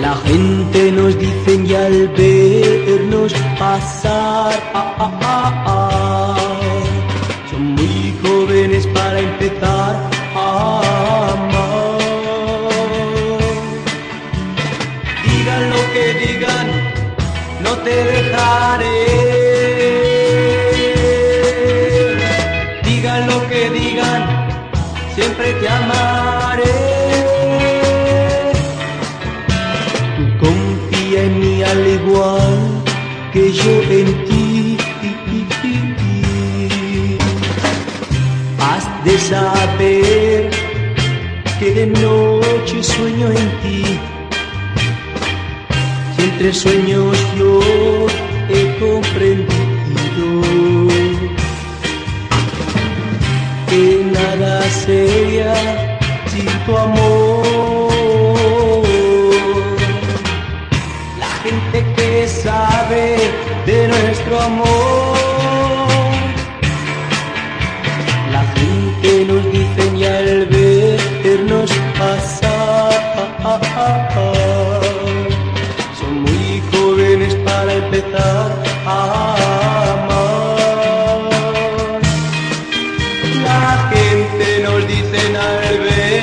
La gente nos dice ya al vernos pasar, ah, ah, ah, ah. son muy jóvenes para empezar a amar. Digan lo que digan, no te dejaré. Digan lo que digan, siempre te amaré. Igual que yo en ti. Has de saber que de noche sueño en ti. Si entre sueños yo he comprendido que nada sería sin tu amor. gente que sabe de nuestro amor. La gente nos dice y al vernos pasar, son muy jóvenes para empezar a amar. La gente nos dice al ver